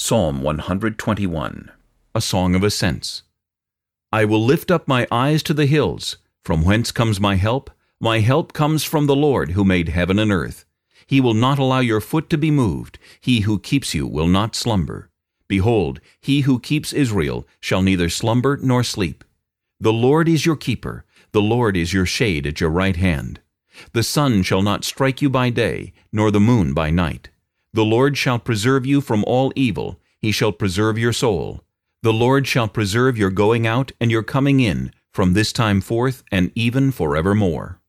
Psalm 121 A Song of Ascents. I will lift up my eyes to the hills. From whence comes my help? My help comes from the Lord, who made heaven and earth. He will not allow your foot to be moved. He who keeps you will not slumber. Behold, he who keeps Israel shall neither slumber nor sleep. The Lord is your keeper. The Lord is your shade at your right hand. The sun shall not strike you by day, nor the moon by night. The Lord shall preserve you from all evil. He shall preserve your soul. The Lord shall preserve your going out and your coming in from this time forth and even forevermore.